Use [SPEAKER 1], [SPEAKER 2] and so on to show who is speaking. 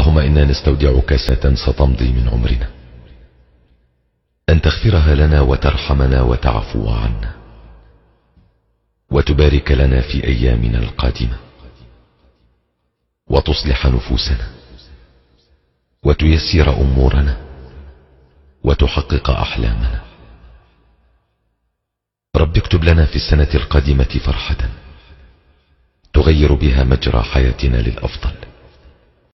[SPEAKER 1] اللهم إنا نستودعك سنة ستمضي من عمرنا. أن تغفرها لنا وترحمنا وتعفو عنا. وتبارك لنا في أيامنا القادمة. وتصلح نفوسنا. وتيسر أمورنا. وتحقق أحلامنا. رب اكتب لنا في السنة القادمة فرحة. تغير بها مجرى حياتنا للأفضل.